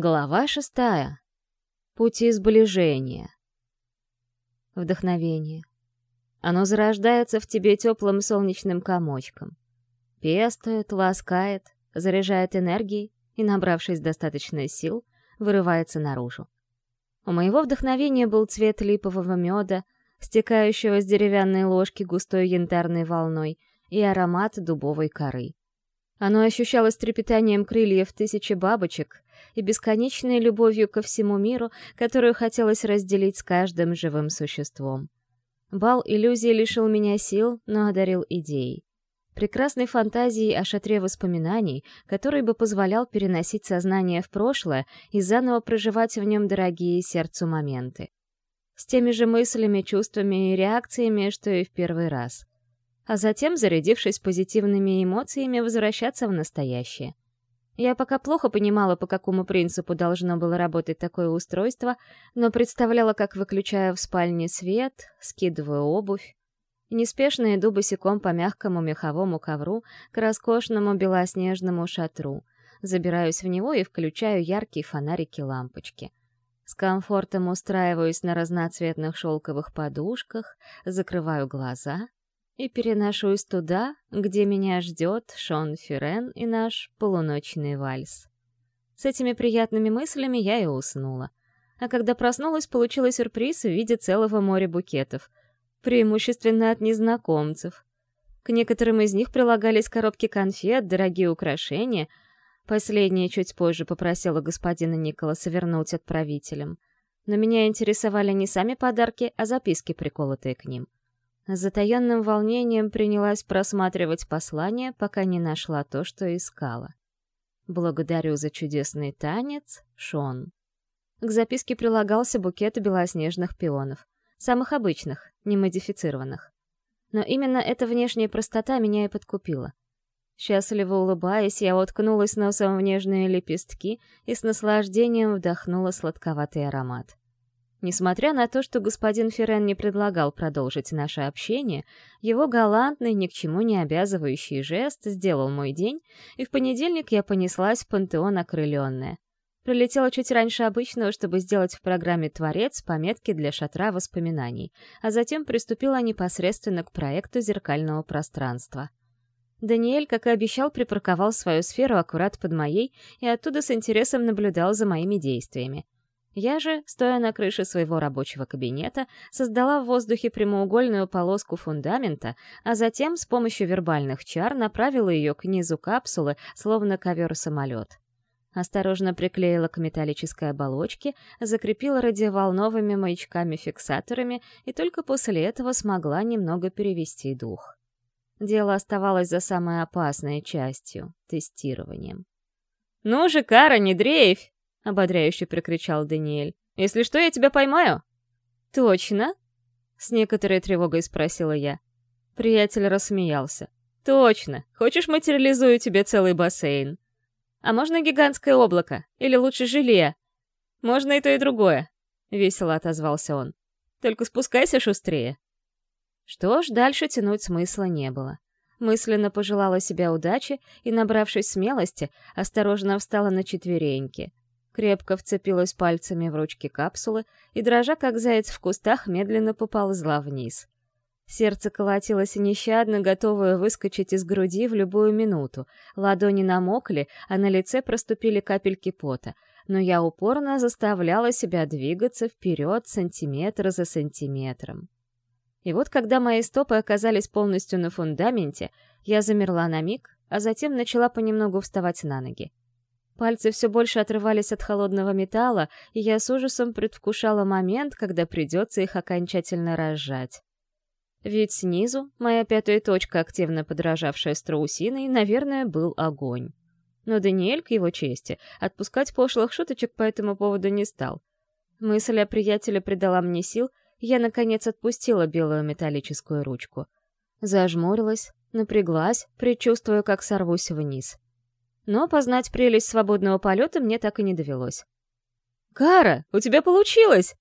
Глава шестая. Пути сближения. Вдохновение. Оно зарождается в тебе теплым солнечным комочком. Пестует, ласкает, заряжает энергией и, набравшись достаточно сил, вырывается наружу. У моего вдохновения был цвет липового меда, стекающего с деревянной ложки густой янтарной волной, и аромат дубовой коры. Оно ощущалось трепетанием крыльев тысячи бабочек и бесконечной любовью ко всему миру, которую хотелось разделить с каждым живым существом. Бал иллюзий лишил меня сил, но одарил идеей. Прекрасной фантазией о шатре воспоминаний, который бы позволял переносить сознание в прошлое и заново проживать в нем дорогие сердцу моменты. С теми же мыслями, чувствами и реакциями, что и в первый раз а затем, зарядившись позитивными эмоциями, возвращаться в настоящее. Я пока плохо понимала, по какому принципу должно было работать такое устройство, но представляла, как выключаю в спальне свет, скидываю обувь, неспешно иду босиком по мягкому меховому ковру к роскошному белоснежному шатру, забираюсь в него и включаю яркие фонарики-лампочки. С комфортом устраиваюсь на разноцветных шелковых подушках, закрываю глаза и переношусь туда, где меня ждет Шон Фюрен и наш полуночный вальс. С этими приятными мыслями я и уснула. А когда проснулась, получила сюрприз в виде целого моря букетов, преимущественно от незнакомцев. К некоторым из них прилагались коробки конфет, дорогие украшения. Последнее чуть позже попросила господина Николаса вернуть отправителям. Но меня интересовали не сами подарки, а записки, приколотые к ним. С затаённым волнением принялась просматривать послание, пока не нашла то, что искала. «Благодарю за чудесный танец, Шон». К записке прилагался букет белоснежных пионов. Самых обычных, не модифицированных. Но именно эта внешняя простота меня и подкупила. Счастливо улыбаясь, я уткнулась носом в нежные лепестки и с наслаждением вдохнула сладковатый аромат. Несмотря на то, что господин Ферен не предлагал продолжить наше общение, его галантный, ни к чему не обязывающий жест сделал мой день, и в понедельник я понеслась в пантеон окрыленная. Прилетела чуть раньше обычного, чтобы сделать в программе «Творец» пометки для шатра воспоминаний, а затем приступила непосредственно к проекту зеркального пространства. Даниэль, как и обещал, припарковал свою сферу аккурат под моей и оттуда с интересом наблюдал за моими действиями. Я же, стоя на крыше своего рабочего кабинета, создала в воздухе прямоугольную полоску фундамента, а затем с помощью вербальных чар направила ее к низу капсулы, словно ковер-самолет. Осторожно приклеила к металлической оболочке, закрепила радиоволновыми маячками-фиксаторами и только после этого смогла немного перевести дух. Дело оставалось за самой опасной частью — тестированием. «Ну же, Кара, не дрейфь!» — ободряюще прикричал Даниэль. «Если что, я тебя поймаю!» «Точно?» — с некоторой тревогой спросила я. Приятель рассмеялся. «Точно! Хочешь, материализую тебе целый бассейн?» «А можно гигантское облако? Или лучше желе?» «Можно и то, и другое», — весело отозвался он. «Только спускайся шустрее». Что ж, дальше тянуть смысла не было. Мысленно пожелала себе удачи и, набравшись смелости, осторожно встала на четвереньки крепко вцепилась пальцами в ручки капсулы и, дрожа как заяц в кустах, медленно поползла вниз. Сердце колотилось нещадно, готовое выскочить из груди в любую минуту. Ладони намокли, а на лице проступили капельки пота. Но я упорно заставляла себя двигаться вперед сантиметр за сантиметром. И вот когда мои стопы оказались полностью на фундаменте, я замерла на миг, а затем начала понемногу вставать на ноги. Пальцы все больше отрывались от холодного металла, и я с ужасом предвкушала момент, когда придется их окончательно разжать. Ведь снизу, моя пятая точка, активно подражавшая страусиной, наверное, был огонь. Но Даниэль, к его чести, отпускать пошлых шуточек по этому поводу не стал. Мысль о приятеле придала мне сил, я, наконец, отпустила белую металлическую ручку. Зажмурилась, напряглась, предчувствуя, как сорвусь вниз но познать прелесть свободного полета мне так и не довелось. «Кара, у тебя получилось!»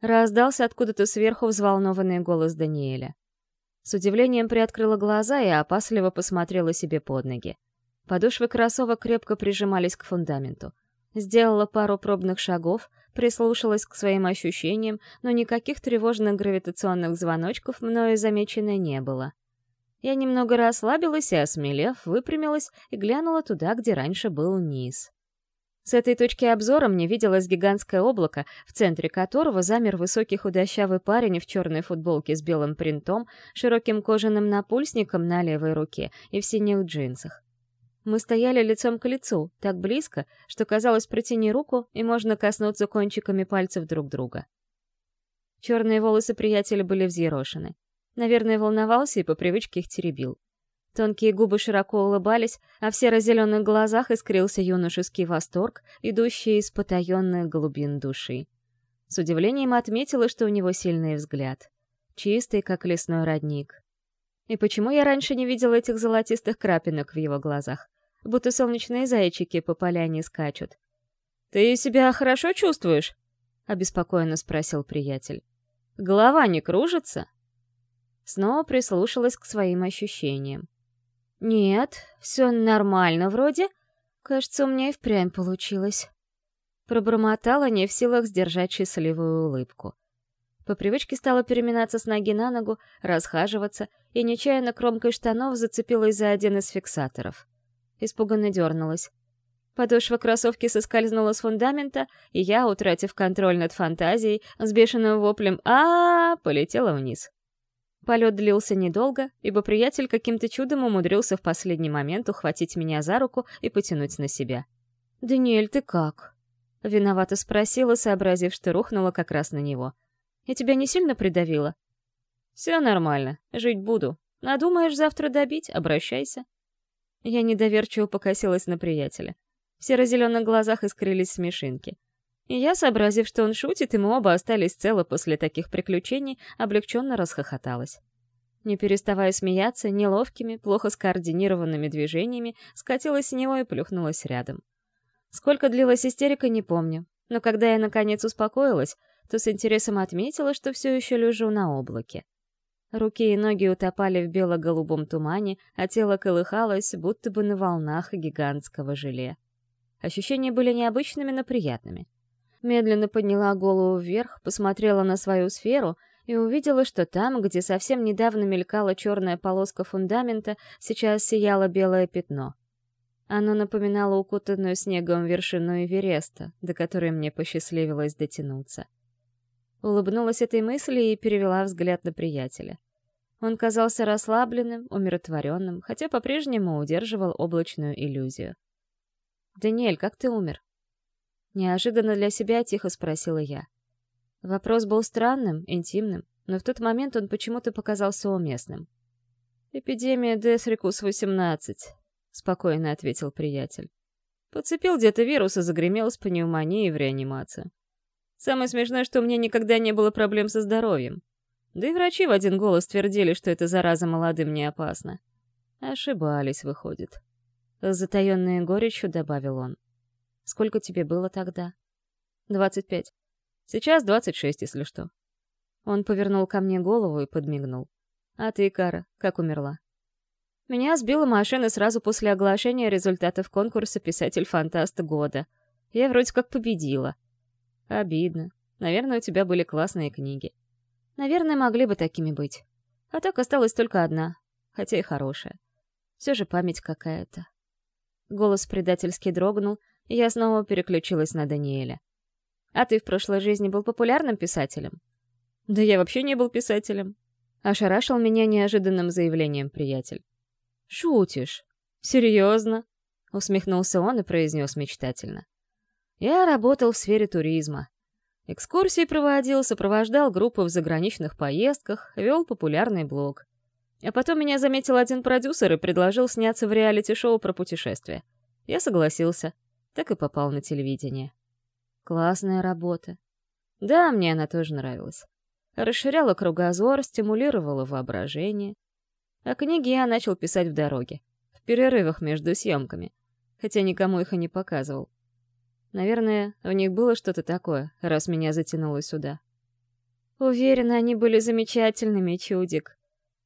Раздался откуда-то сверху взволнованный голос Даниэля. С удивлением приоткрыла глаза и опасливо посмотрела себе под ноги. Подошвы кроссовок крепко прижимались к фундаменту. Сделала пару пробных шагов, прислушалась к своим ощущениям, но никаких тревожных гравитационных звоночков мною замечено не было. Я немного расслабилась и, осмелев, выпрямилась и глянула туда, где раньше был низ. С этой точки обзора мне виделось гигантское облако, в центре которого замер высокий худощавый парень в черной футболке с белым принтом, широким кожаным напульсником на левой руке и в синих джинсах. Мы стояли лицом к лицу, так близко, что казалось, протяни руку, и можно коснуться кончиками пальцев друг друга. Черные волосы приятеля были взъерошены. Наверное, волновался и по привычке их теребил. Тонкие губы широко улыбались, а в серо-зеленых глазах искрился юношеский восторг, идущий из потаенных глубин души. С удивлением отметила, что у него сильный взгляд. Чистый, как лесной родник. И почему я раньше не видела этих золотистых крапинок в его глазах? будто солнечные зайчики по поляне скачут. «Ты себя хорошо чувствуешь?» — обеспокоенно спросил приятель. «Голова не кружится?» Снова прислушалась к своим ощущениям. «Нет, все нормально вроде. Кажется, у меня и впрямь получилось». Пробормотала, не в силах сдержать счастливую улыбку. По привычке стала переминаться с ноги на ногу, расхаживаться, и нечаянно кромкой штанов зацепилась за один из фиксаторов испуганно дернулась. Подошва кроссовки соскользнула с фундамента, и я, утратив контроль над фантазией, с бешеным воплем а, -а, -а полетела вниз. Полет длился недолго, ибо приятель каким-то чудом умудрился в последний момент ухватить меня за руку и потянуть на себя. «Даниэль, ты как?» Виновато спросила, сообразив, что рухнула как раз на него. «Я тебя не сильно придавила?» «Все нормально, жить буду. Надумаешь завтра добить — обращайся». Я недоверчиво покосилась на приятеля. В серо-зеленых глазах искрились смешинки. И я, сообразив, что он шутит, и мы оба остались целы после таких приключений, облегченно расхохоталась. Не переставая смеяться, неловкими, плохо скоординированными движениями, скатилась с него и плюхнулась рядом. Сколько длилась истерика, не помню, но когда я наконец успокоилась, то с интересом отметила, что все еще лежу на облаке. Руки и ноги утопали в бело-голубом тумане, а тело колыхалось, будто бы на волнах гигантского желе. Ощущения были необычными, но приятными. Медленно подняла голову вверх, посмотрела на свою сферу и увидела, что там, где совсем недавно мелькала черная полоска фундамента, сейчас сияло белое пятно. Оно напоминало укутанную снегом вершину Эвереста, до которой мне посчастливилось дотянуться. Улыбнулась этой мысли и перевела взгляд на приятеля. Он казался расслабленным, умиротворенным, хотя по-прежнему удерживал облачную иллюзию. «Даниэль, как ты умер?» Неожиданно для себя тихо спросила я. Вопрос был странным, интимным, но в тот момент он почему-то показался уместным. «Эпидемия Десрикус-18», — спокойно ответил приятель. Подцепил где-то вирус и загремел с пневмонией в реанимацию. Самое смешное, что у меня никогда не было проблем со здоровьем. Да и врачи в один голос твердили, что эта зараза молодым не опасна. Ошибались, выходит. С затаённой горечью добавил он. Сколько тебе было тогда? Двадцать пять. Сейчас двадцать шесть, если что. Он повернул ко мне голову и подмигнул. А ты, Кара, как умерла? Меня сбила машина сразу после оглашения результатов конкурса «Писатель-фантаст года». Я вроде как победила. Обидно. Наверное, у тебя были классные книги. Наверное, могли бы такими быть. А так осталась только одна, хотя и хорошая. Все же память какая-то. Голос предательски дрогнул, я снова переключилась на Даниэля. «А ты в прошлой жизни был популярным писателем?» «Да я вообще не был писателем», — ошарашил меня неожиданным заявлением приятель. «Шутишь? Серьезно?» — усмехнулся он и произнес мечтательно. «Я работал в сфере туризма. Экскурсии проводил, сопровождал группы в заграничных поездках, вел популярный блог. А потом меня заметил один продюсер и предложил сняться в реалити-шоу про путешествия. Я согласился. Так и попал на телевидение. Классная работа. Да, мне она тоже нравилась. Расширяла кругозор, стимулировала воображение. А книги я начал писать в дороге, в перерывах между съемками, хотя никому их и не показывал. Наверное, у них было что-то такое, раз меня затянуло сюда. Уверена, они были замечательными, чудик.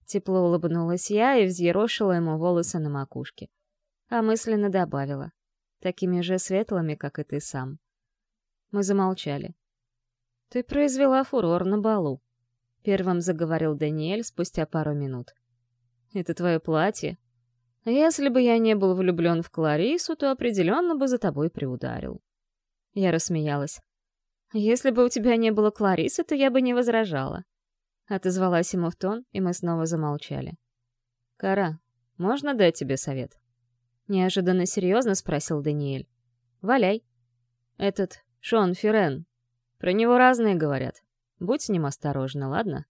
Тепло улыбнулась я и взъерошила ему волосы на макушке. А мысленно добавила. Такими же светлыми, как и ты сам. Мы замолчали. «Ты произвела фурор на балу», — первым заговорил Даниэль спустя пару минут. «Это твое платье? Если бы я не был влюблен в Кларису, то определенно бы за тобой приударил». Я рассмеялась. «Если бы у тебя не было Кларисы, то я бы не возражала». Отозвалась ему в тон, и мы снова замолчали. «Кара, можно дать тебе совет?» Неожиданно серьезно спросил Даниэль. «Валяй». «Этот Шон Ферен. Про него разные говорят. Будь с ним осторожна, ладно?»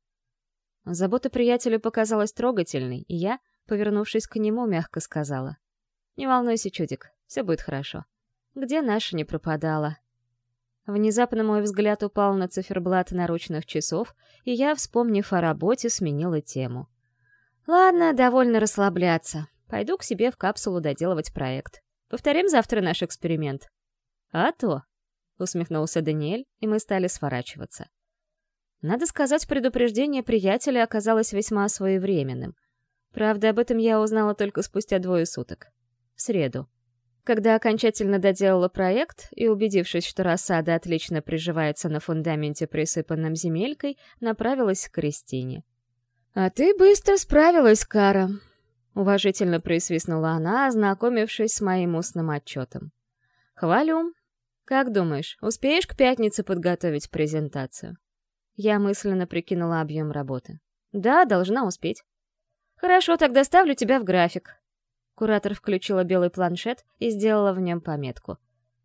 Забота приятеля показалась трогательной, и я, повернувшись к нему, мягко сказала. «Не волнуйся, чудик, все будет хорошо. Где наша не пропадала?» Внезапно мой взгляд упал на циферблат наручных часов, и я, вспомнив о работе, сменила тему. «Ладно, довольно расслабляться. Пойду к себе в капсулу доделывать проект. Повторим завтра наш эксперимент». «А то!» — усмехнулся Даниэль, и мы стали сворачиваться. Надо сказать, предупреждение приятеля оказалось весьма своевременным. Правда, об этом я узнала только спустя двое суток. В среду. Когда окончательно доделала проект и, убедившись, что рассада отлично приживается на фундаменте, присыпанном земелькой, направилась к Кристине. «А ты быстро справилась, Кара», — уважительно присвистнула она, ознакомившись с моим устным отчетом. «Хвалю. Как думаешь, успеешь к пятнице подготовить презентацию?» Я мысленно прикинула объем работы. «Да, должна успеть». «Хорошо, тогда ставлю тебя в график. Куратор включила белый планшет и сделала в нем пометку.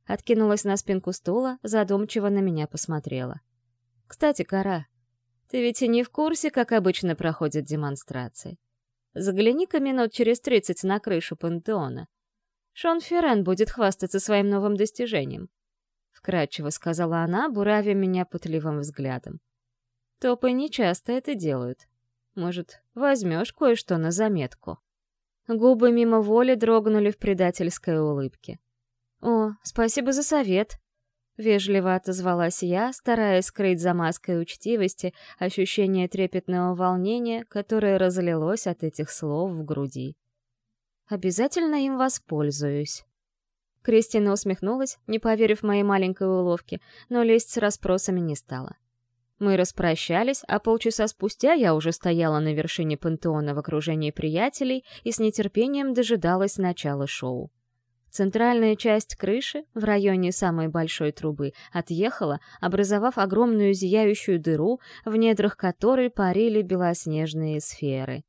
Откинулась на спинку стула, задумчиво на меня посмотрела. «Кстати, Кара, ты ведь и не в курсе, как обычно проходят демонстрации. Загляни-ка минут через тридцать на крышу пантеона. Шон Феррен будет хвастаться своим новым достижением. Вкратчиво сказала она, буравя меня пытливым взглядом. Топы нечасто это делают. Может, возьмешь кое-что на заметку?» Губы мимо воли дрогнули в предательской улыбке. «О, спасибо за совет!» — вежливо отозвалась я, стараясь скрыть за маской учтивости ощущение трепетного волнения, которое разлилось от этих слов в груди. «Обязательно им воспользуюсь». Кристина усмехнулась, не поверив моей маленькой уловке, но лезть с расспросами не стала. Мы распрощались, а полчаса спустя я уже стояла на вершине пантеона в окружении приятелей и с нетерпением дожидалась начала шоу. Центральная часть крыши, в районе самой большой трубы, отъехала, образовав огромную зияющую дыру, в недрах которой парили белоснежные сферы.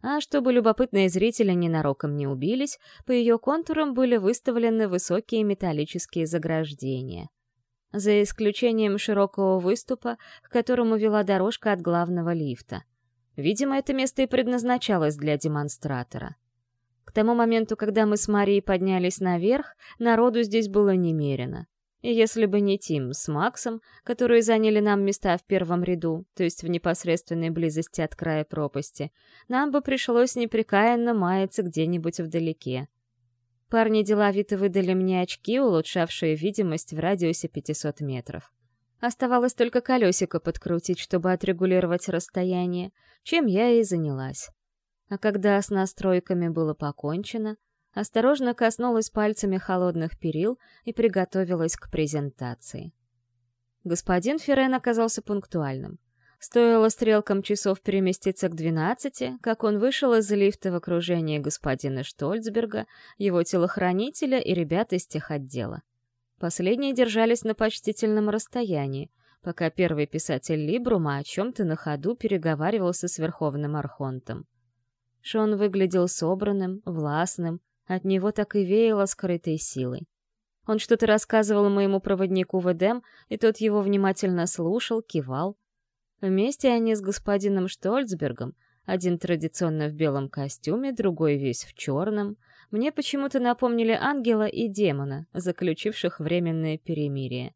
А чтобы любопытные зрители ненароком не убились, по ее контурам были выставлены высокие металлические заграждения за исключением широкого выступа, к которому вела дорожка от главного лифта. Видимо, это место и предназначалось для демонстратора. Тому моменту, когда мы с Марией поднялись наверх, народу здесь было немерено. И если бы не Тим с Максом, которые заняли нам места в первом ряду, то есть в непосредственной близости от края пропасти, нам бы пришлось непрекаянно маяться где-нибудь вдалеке. Парни деловито выдали мне очки, улучшавшие видимость в радиусе 500 метров. Оставалось только колесико подкрутить, чтобы отрегулировать расстояние, чем я и занялась. А когда с настройками было покончено, осторожно коснулась пальцами холодных перил и приготовилась к презентации. Господин Ферен оказался пунктуальным. Стоило стрелкам часов переместиться к двенадцати, как он вышел из лифта в окружении господина Штольцберга, его телохранителя и ребят из техотдела. Последние держались на почтительном расстоянии, пока первый писатель Либрума о чем-то на ходу переговаривался с Верховным Архонтом. Шон выглядел собранным, властным, от него так и веяло скрытой силой. Он что-то рассказывал моему проводнику в Эдем, и тот его внимательно слушал, кивал, Вместе они с господином Штольцбергом, один традиционно в белом костюме, другой весь в черном, мне почему-то напомнили ангела и демона, заключивших временное перемирие.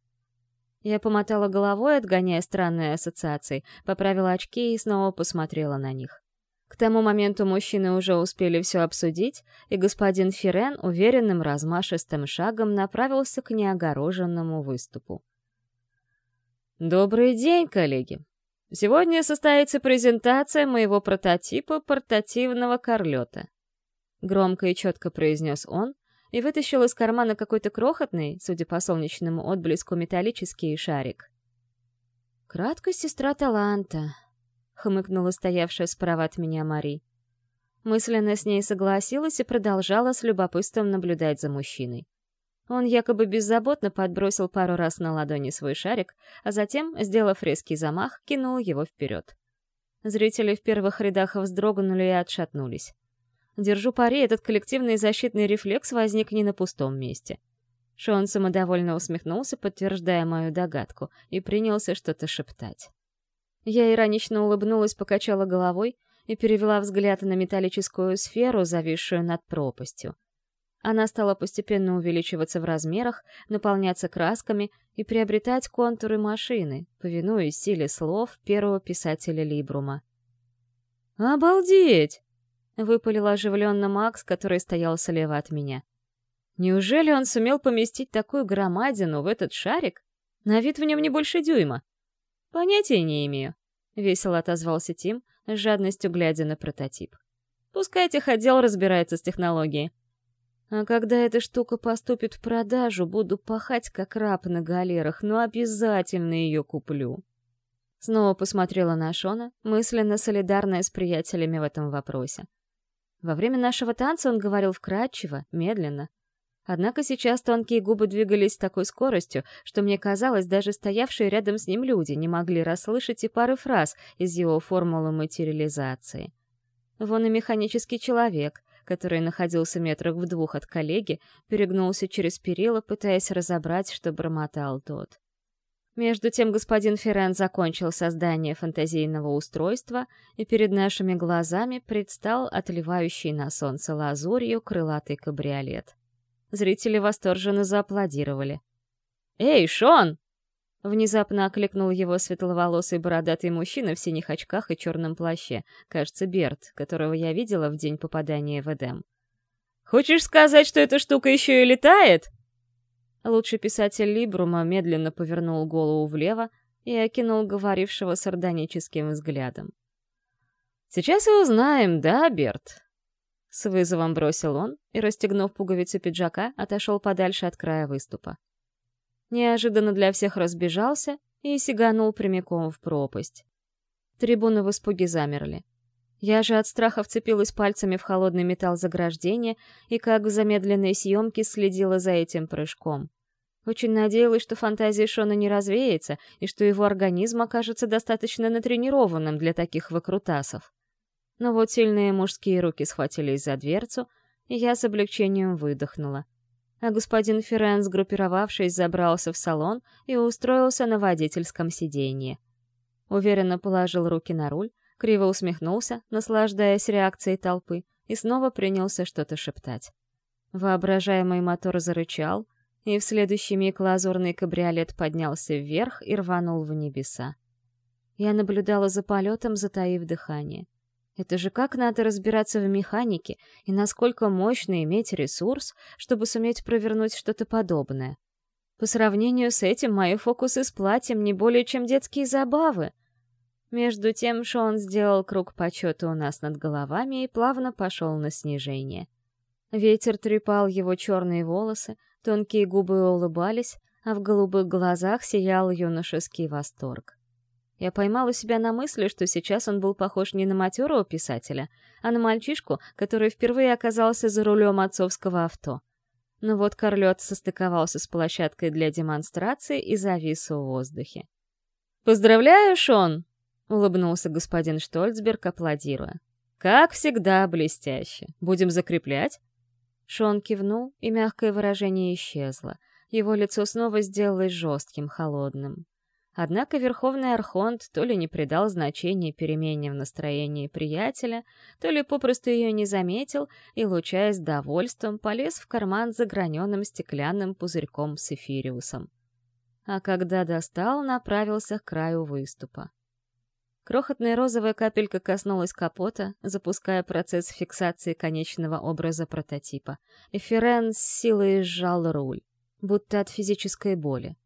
Я помотала головой, отгоняя странные ассоциации, поправила очки и снова посмотрела на них. К тому моменту мужчины уже успели все обсудить, и господин Фирен уверенным размашистым шагом направился к неогороженному выступу. «Добрый день, коллеги!» Сегодня состоится презентация моего прототипа портативного корлета. Громко и четко произнес он, и вытащил из кармана какой-то крохотный, судя по солнечному отблеску, металлический шарик. «Краткость сестра таланта», — хмыкнула стоявшая справа от меня Мари. Мысленно с ней согласилась и продолжала с любопытством наблюдать за мужчиной. Он якобы беззаботно подбросил пару раз на ладони свой шарик, а затем, сделав резкий замах, кинул его вперед. Зрители в первых рядах вздрогнули и отшатнулись. Держу пари, этот коллективный защитный рефлекс возник не на пустом месте. Шон самодовольно усмехнулся, подтверждая мою догадку, и принялся что-то шептать. Я иронично улыбнулась, покачала головой и перевела взгляд на металлическую сферу, зависшую над пропастью. Она стала постепенно увеличиваться в размерах, наполняться красками и приобретать контуры машины, повинуясь силе слов первого писателя Либрума. «Обалдеть!» — выпалил оживленно Макс, который стоял слева от меня. «Неужели он сумел поместить такую громадину в этот шарик? На вид в нем не больше дюйма». «Понятия не имею», — весело отозвался Тим, с жадностью глядя на прототип. «Пускай техотдел разбирается с технологией. А когда эта штука поступит в продажу, буду пахать как раб на галерах, но обязательно ее куплю. Снова посмотрела на Шона, мысленно солидарная с приятелями в этом вопросе. Во время нашего танца он говорил вкрадчиво, медленно. Однако сейчас тонкие губы двигались с такой скоростью, что мне казалось, даже стоявшие рядом с ним люди не могли расслышать и пары фраз из его формулы материализации. Вон и механический человек, который находился метрах в двух от коллеги, перегнулся через перила, пытаясь разобрать, что бормотал тот. Между тем господин Феррен закончил создание фантазийного устройства, и перед нашими глазами предстал отливающий на солнце лазурью крылатый кабриолет. Зрители восторженно зааплодировали. «Эй, Шон!» Внезапно окликнул его светловолосый бородатый мужчина в синих очках и черном плаще, кажется, Берт, которого я видела в день попадания в Эдем. «Хочешь сказать, что эта штука еще и летает?» Лучший писатель Либрума медленно повернул голову влево и окинул говорившего сардоническим взглядом. «Сейчас и узнаем, да, Берт?» С вызовом бросил он и, расстегнув пуговицы пиджака, отошел подальше от края выступа неожиданно для всех разбежался и сиганул прямиком в пропасть. Трибуны в испуге замерли. Я же от страха вцепилась пальцами в холодный металл заграждения и как в замедленной съемке следила за этим прыжком. Очень надеялась, что фантазия Шона не развеется и что его организм окажется достаточно натренированным для таких выкрутасов. Но вот сильные мужские руки схватились за дверцу, и я с облегчением выдохнула а господин Ферен, сгруппировавшись, забрался в салон и устроился на водительском сиденье. Уверенно положил руки на руль, криво усмехнулся, наслаждаясь реакцией толпы, и снова принялся что-то шептать. Воображаемый мотор зарычал, и в следующий миг лазурный кабриолет поднялся вверх и рванул в небеса. Я наблюдала за полетом, затаив дыхание. Это же как надо разбираться в механике и насколько мощно иметь ресурс, чтобы суметь провернуть что-то подобное. По сравнению с этим мои фокусы с платьем не более чем детские забавы. Между тем Шон сделал круг почета у нас над головами и плавно пошел на снижение. Ветер трепал его черные волосы, тонкие губы улыбались, а в голубых глазах сиял юношеский восторг. Я поймала себя на мысли, что сейчас он был похож не на матерого писателя, а на мальчишку, который впервые оказался за рулем отцовского авто. Но вот Корлет состыковался с площадкой для демонстрации и завис в воздухе. «Поздравляю, Шон!» — улыбнулся господин Штольцберг, аплодируя. «Как всегда, блестяще. Будем закреплять?» Шон кивнул, и мягкое выражение исчезло. Его лицо снова сделалось жестким, холодным. Однако Верховный Архонт то ли не придал значения перемене в настроении приятеля, то ли попросту ее не заметил и, лучаясь довольством, полез в карман за граненым стеклянным пузырьком с эфириусом. А когда достал, направился к краю выступа. Крохотная розовая капелька коснулась капота, запуская процесс фиксации конечного образа прототипа. Эфирен с силой сжал руль, будто от физической боли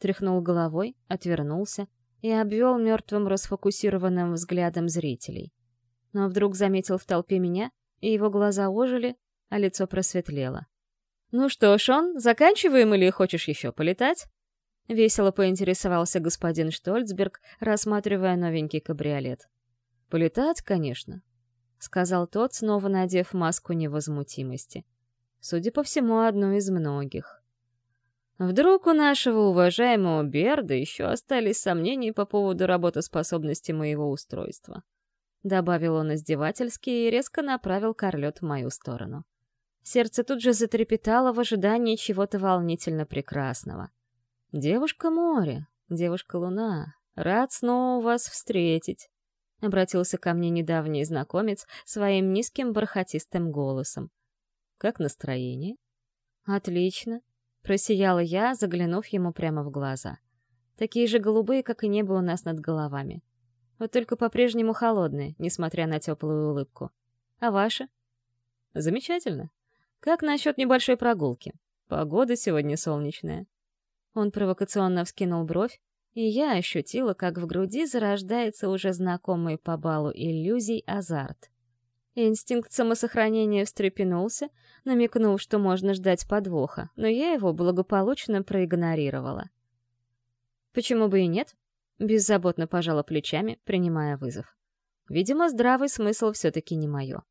тряхнул головой, отвернулся и обвел мертвым расфокусированным взглядом зрителей. Но вдруг заметил в толпе меня, и его глаза ожили, а лицо просветлело. «Ну что, Шон, заканчиваем или хочешь еще полетать?» Весело поинтересовался господин Штольцберг, рассматривая новенький кабриолет. «Полетать, конечно», — сказал тот, снова надев маску невозмутимости. Судя по всему, одну из многих. Вдруг у нашего уважаемого Берда еще остались сомнения по поводу работоспособности моего устройства. Добавил он издевательски и резко направил корлет в мою сторону. Сердце тут же затрепетало в ожидании чего-то волнительно прекрасного. «Девушка-море, девушка-луна, рад снова вас встретить», — обратился ко мне недавний знакомец своим низким бархатистым голосом. «Как настроение?» «Отлично», — просияла я, заглянув ему прямо в глаза. «Такие же голубые, как и небо у нас над головами. Вот только по-прежнему холодные, несмотря на теплую улыбку. А ваши?» «Замечательно», как насчет небольшой прогулки? Погода сегодня солнечная. Он провокационно вскинул бровь, и я ощутила, как в груди зарождается уже знакомый по балу иллюзий азарт. Инстинкт самосохранения встрепенулся, намекнув, что можно ждать подвоха, но я его благополучно проигнорировала. Почему бы и нет? Беззаботно пожала плечами, принимая вызов. Видимо, здравый смысл все-таки не мое.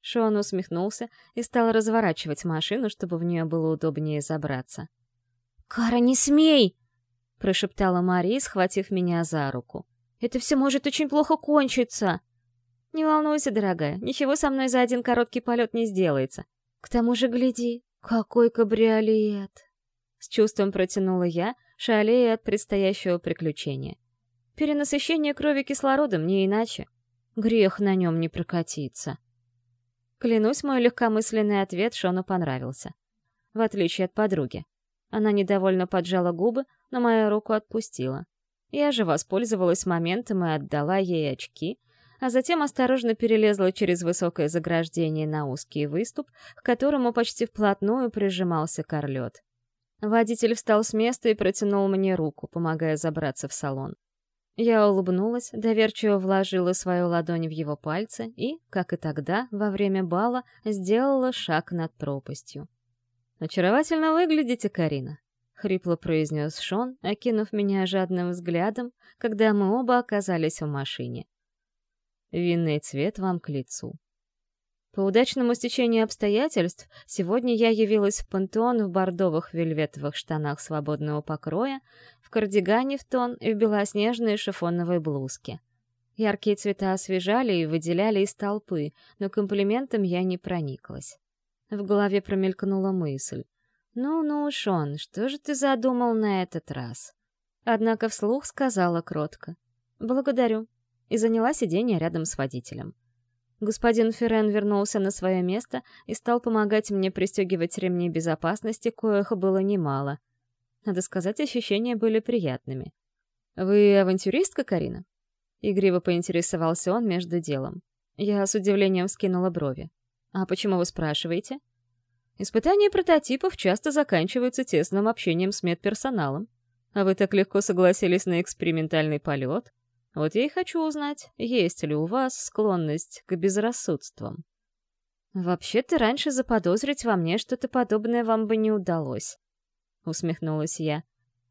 Шон усмехнулся и стал разворачивать машину, чтобы в нее было удобнее забраться. «Кара, не смей!» — прошептала Мария, схватив меня за руку. «Это все может очень плохо кончиться!» «Не волнуйся, дорогая, ничего со мной за один короткий полет не сделается. К тому же, гляди, какой кабриолет!» С чувством протянула я, шалея от предстоящего приключения. Перенасыщение крови кислородом не иначе. Грех на нем не прокатиться. Клянусь, мой легкомысленный ответ Шону понравился. В отличие от подруги. Она недовольно поджала губы, но мою руку отпустила. Я же воспользовалась моментом и отдала ей очки, а затем осторожно перелезла через высокое заграждение на узкий выступ, к которому почти вплотную прижимался корлет. Водитель встал с места и протянул мне руку, помогая забраться в салон. Я улыбнулась, доверчиво вложила свою ладонь в его пальцы и, как и тогда, во время бала, сделала шаг над пропастью. «Очаровательно выглядите, Карина», — хрипло произнес Шон, окинув меня жадным взглядом, когда мы оба оказались в машине. «Винный цвет вам к лицу». По удачному стечению обстоятельств, сегодня я явилась в пантеон в бордовых вельветовых штанах свободного покроя, в кардигане в тон и в белоснежной шифоновой блузке. Яркие цвета освежали и выделяли из толпы, но комплиментом я не прониклась. В голове промелькнула мысль. «Ну-ну, Шон, что же ты задумал на этот раз?» Однако вслух сказала кротко. «Благодарю», и заняла сиденье рядом с водителем. Господин Ферен вернулся на свое место и стал помогать мне пристегивать ремни безопасности, коих было немало. Надо сказать, ощущения были приятными. «Вы авантюристка, Карина?» Игриво поинтересовался он между делом. Я с удивлением вскинула брови. «А почему вы спрашиваете?» «Испытания прототипов часто заканчиваются тесным общением с медперсоналом. А вы так легко согласились на экспериментальный полет?» Вот я и хочу узнать, есть ли у вас склонность к безрассудствам. Вообще-то раньше заподозрить во мне что-то подобное вам бы не удалось, усмехнулась я.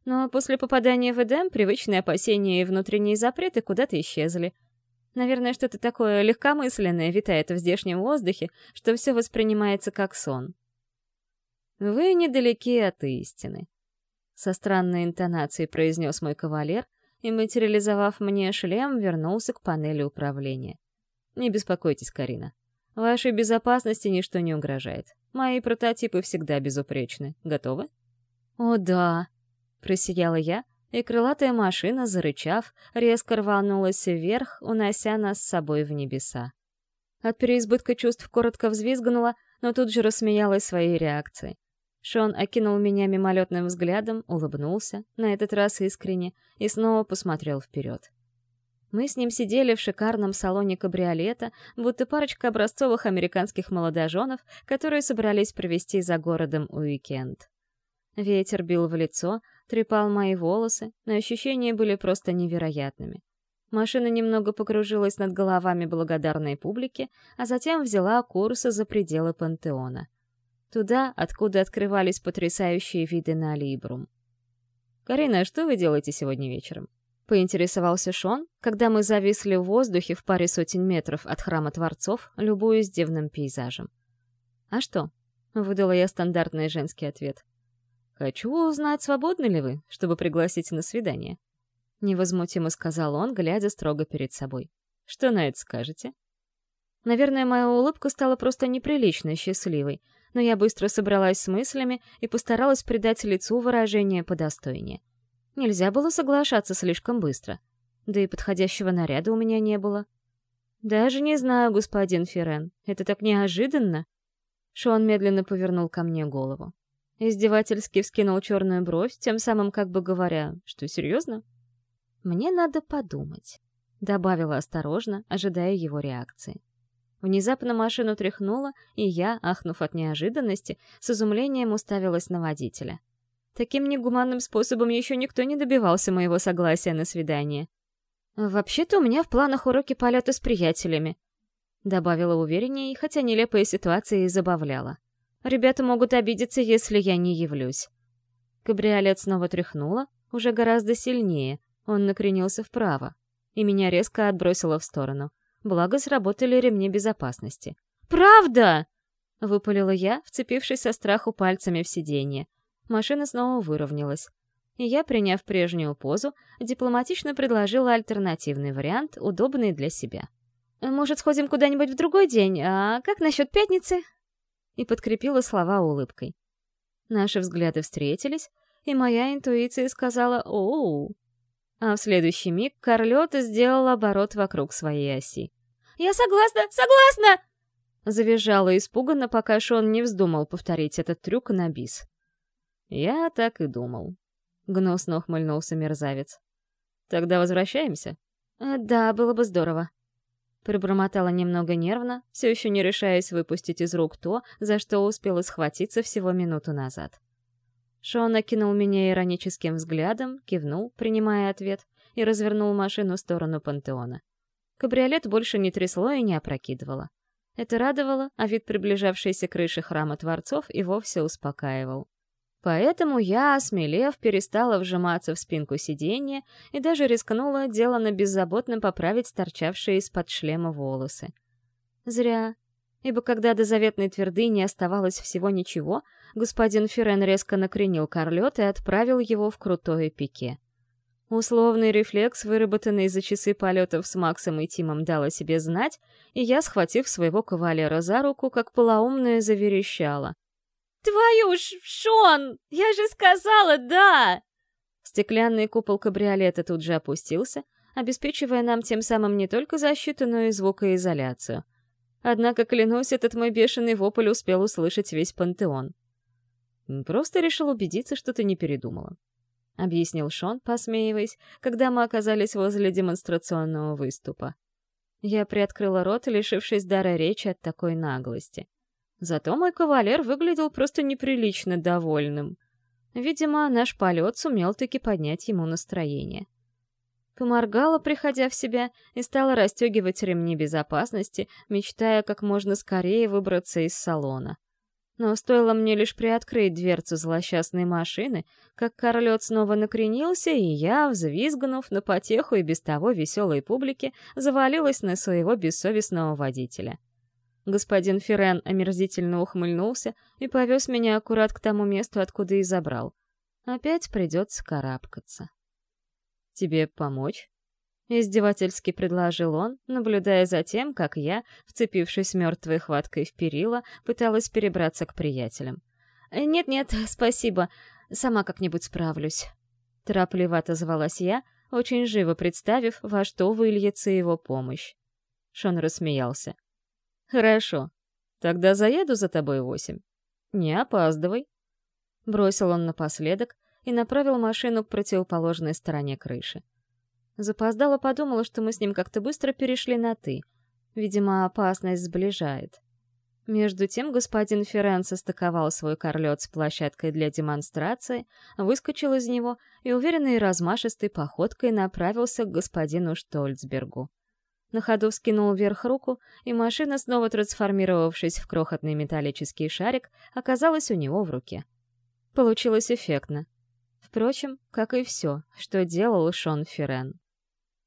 Но после попадания в Эдем привычные опасения и внутренние запреты куда-то исчезли. Наверное, что-то такое легкомысленное витает в здешнем воздухе, что все воспринимается как сон. «Вы недалеки от истины», — со странной интонацией произнес мой кавалер, и, материализовав мне шлем, вернулся к панели управления. «Не беспокойтесь, Карина. Вашей безопасности ничто не угрожает. Мои прототипы всегда безупречны. Готовы?» «О, да!» — просияла я, и крылатая машина, зарычав, резко рванулась вверх, унося нас с собой в небеса. От переизбытка чувств коротко взвизгнула, но тут же рассмеялась своей реакцией. Шон окинул меня мимолетным взглядом, улыбнулся, на этот раз искренне, и снова посмотрел вперед. Мы с ним сидели в шикарном салоне кабриолета, будто парочка образцовых американских молодоженов, которые собрались провести за городом уикенд. Ветер бил в лицо, трепал мои волосы, но ощущения были просто невероятными. Машина немного покружилась над головами благодарной публики, а затем взяла курс за пределы пантеона. Туда, откуда открывались потрясающие виды на Либрум. «Карина, а что вы делаете сегодня вечером?» — поинтересовался Шон, когда мы зависли в воздухе в паре сотен метров от храма Творцов, любуясь дивным пейзажем. «А что?» — выдала я стандартный женский ответ. «Хочу узнать, свободны ли вы, чтобы пригласить на свидание?» Невозмутимо сказал он, глядя строго перед собой. «Что на это скажете?» Наверное, моя улыбка стала просто неприлично счастливой, но я быстро собралась с мыслями и постаралась придать лицу выражение подостойнее. Нельзя было соглашаться слишком быстро. Да и подходящего наряда у меня не было. «Даже не знаю, господин Ферен, это так неожиданно!» Шон медленно повернул ко мне голову. Издевательски вскинул черную бровь, тем самым как бы говоря, что серьезно? «Мне надо подумать», — добавила осторожно, ожидая его реакции. Внезапно машину тряхнуло, и я, ахнув от неожиданности, с изумлением уставилась на водителя. Таким негуманным способом еще никто не добивался моего согласия на свидание. «Вообще-то у меня в планах уроки полета с приятелями», — добавила увереннее, хотя нелепая ситуация и забавляла. «Ребята могут обидеться, если я не явлюсь». Кабриолет снова тряхнула, уже гораздо сильнее, он накренился вправо, и меня резко отбросило в сторону. Благо, сработали ремни безопасности. «Правда!» — выпалила я, вцепившись со страху пальцами в сиденье. Машина снова выровнялась. И я, приняв прежнюю позу, дипломатично предложила альтернативный вариант, удобный для себя. «Может, сходим куда-нибудь в другой день? А как насчет пятницы?» И подкрепила слова улыбкой. Наши взгляды встретились, и моя интуиция сказала «Оу». А в следующий миг Карлёта сделал оборот вокруг своей оси. «Я согласна! Согласна!» Завизжала испуганно, пока Шон не вздумал повторить этот трюк на бис. «Я так и думал», — гнусно ухмыльнулся мерзавец. «Тогда возвращаемся?» «Э, «Да, было бы здорово». Пробормотала немного нервно, все еще не решаясь выпустить из рук то, за что успела схватиться всего минуту назад. Шон окинул меня ироническим взглядом, кивнул, принимая ответ, и развернул машину в сторону пантеона. Кабриолет больше не трясло и не опрокидывало. Это радовало, а вид приближавшейся крыши храма Творцов и вовсе успокаивал. Поэтому я, осмелев, перестала вжиматься в спинку сиденья и даже рискнула делано беззаботно поправить торчавшие из-под шлема волосы. Зря ибо когда до заветной твердыни оставалось всего ничего, господин Ферен резко накренил корлет и отправил его в крутое пике. Условный рефлекс, выработанный за часы полетов с Максом и Тимом, дал о себе знать, и я, схватив своего кавалера за руку, как полоумная, заверещала. «Твою ж, Шон! Я же сказала «да!» Стеклянный купол кабриолета тут же опустился, обеспечивая нам тем самым не только защиту, но и звукоизоляцию — Однако, клянусь, этот мой бешеный вопль успел услышать весь пантеон. «Просто решил убедиться, что ты не передумала», — объяснил Шон, посмеиваясь, когда мы оказались возле демонстрационного выступа. Я приоткрыла рот, лишившись дара речи от такой наглости. Зато мой кавалер выглядел просто неприлично довольным. Видимо, наш полет сумел таки поднять ему настроение. Поморгала, приходя в себя, и стала расстегивать ремни безопасности, мечтая как можно скорее выбраться из салона. Но стоило мне лишь приоткрыть дверцу злосчастной машины, как корлет снова накренился, и я, взвизгнув на потеху и без того веселой публике, завалилась на своего бессовестного водителя. Господин Ферен омерзительно ухмыльнулся и повез меня аккурат к тому месту, откуда и забрал. Опять придется карабкаться. «Тебе помочь?» Издевательски предложил он, наблюдая за тем, как я, вцепившись мертвой хваткой в перила, пыталась перебраться к приятелям. «Нет-нет, спасибо, сама как-нибудь справлюсь». Торопливо отозвалась я, очень живо представив, во что выльется его помощь. Шон рассмеялся. «Хорошо, тогда заеду за тобой восемь. Не опаздывай». Бросил он напоследок, и направил машину к противоположной стороне крыши. Запоздала подумала, что мы с ним как-то быстро перешли на «ты». Видимо, опасность сближает. Между тем господин Ферран состыковал свой корлет с площадкой для демонстрации, выскочил из него и уверенной размашистой походкой направился к господину Штольцбергу. на ходу скинул вверх руку, и машина, снова трансформировавшись в крохотный металлический шарик, оказалась у него в руке. Получилось эффектно. Впрочем, как и все, что делал Шон Феррен.